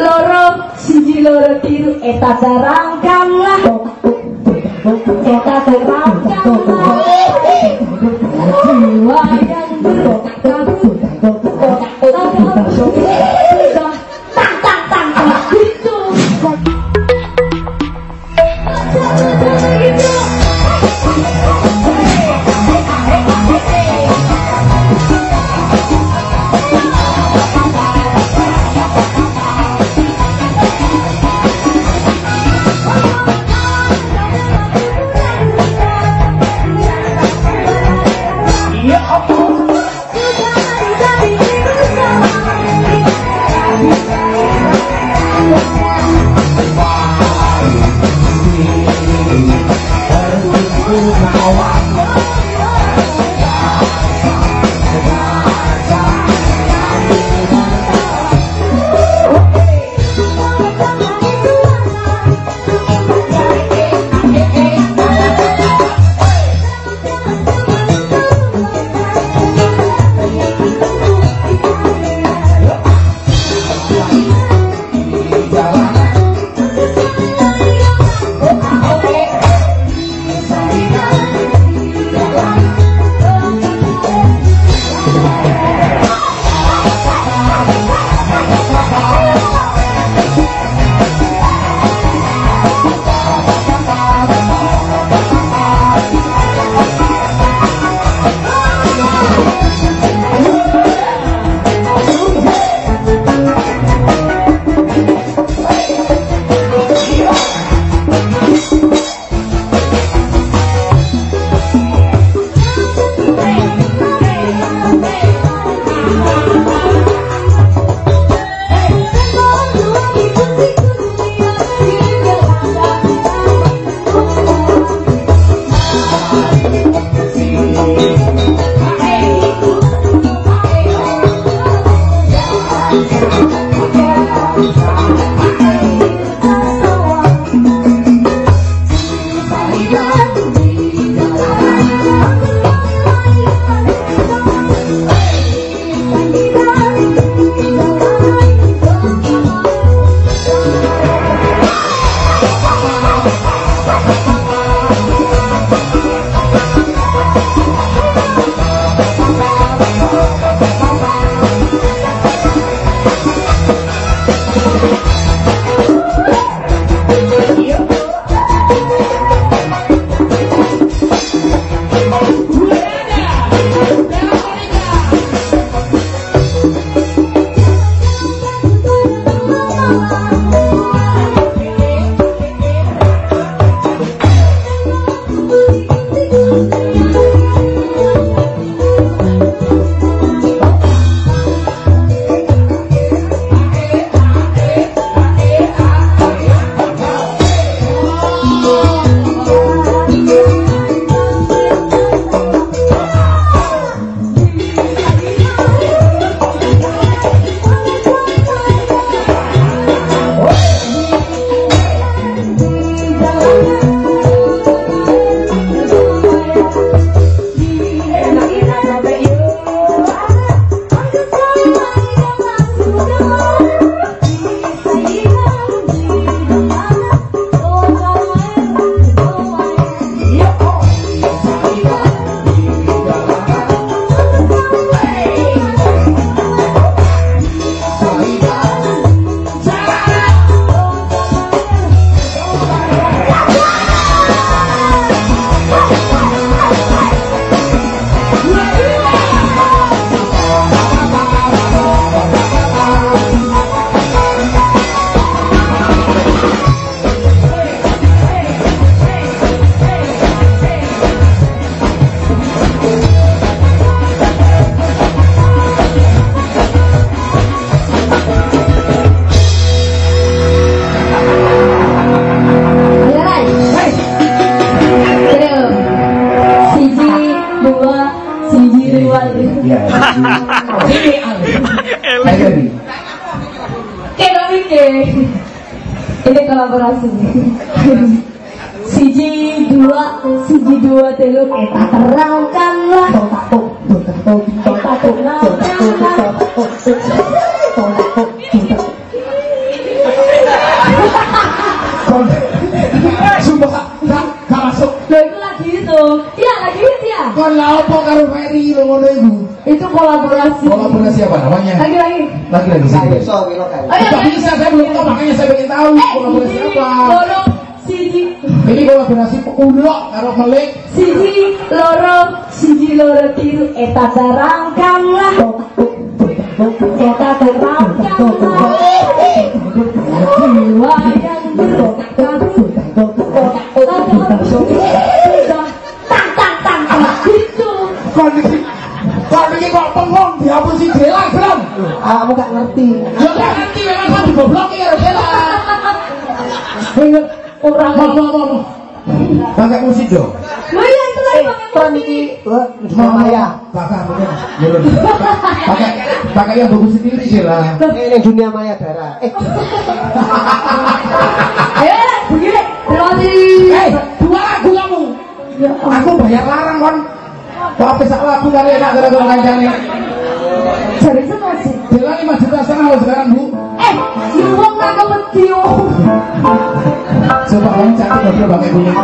loro siji loro tiru eta terangkan lah. Eta terangkan lah. Jiwa yang berkabut ini kolaborasi. Siji dua, siji dua telu kita terangkan lah. Kita terangkan lah. Ngono itu? Itu kolaborasi. Kolaborasi apa namanya? Lagi lagi. Lagi lagi. Ayo, Tidak ayo. bisa, saya belum tahu makanya saya ingin tahu Eh, kolaborasi apa. loro, siji, Ini kolaborasi ulok karo melik. siji, loro, siji, loro, tiru, eta terangkanlah. Eta terangkanlah. Jiwa yang Kamu gak ngerti. Ya kan kan digobloki karo Dela. Ingat orang Mau mau mau. Pakai musik dong. Loh iya itu tadi pakai musik. eh, Dunia Maya. Kakak mungkin. Pakai pakai yang bagus sendiri Dela. Ini dunia maya darah. Eh, Ayo, begini. Kasih. Eh, dua lagu kamu. Ya Aku bayar larang kon. Kok apa sak lagu kali enak gara-gara kancane. Jadi semua sih. Dela 5 juta setengah loh sekarang Bu. Eh, si wong nggak kepedi. Coba kamu cantik ngobrol pakai kuning.